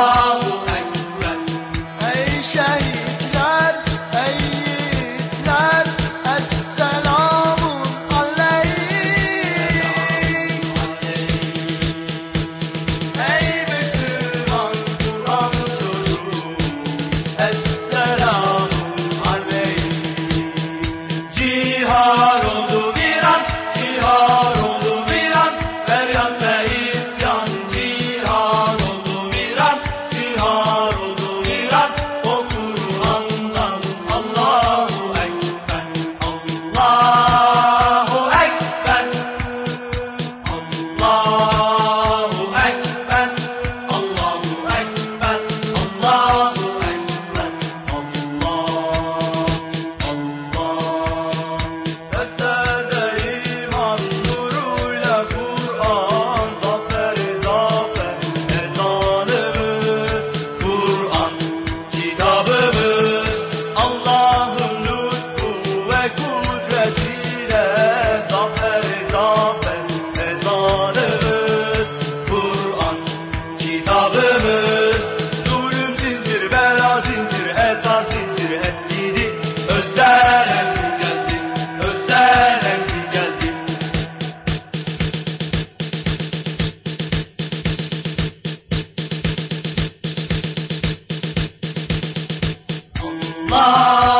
Allah Allah.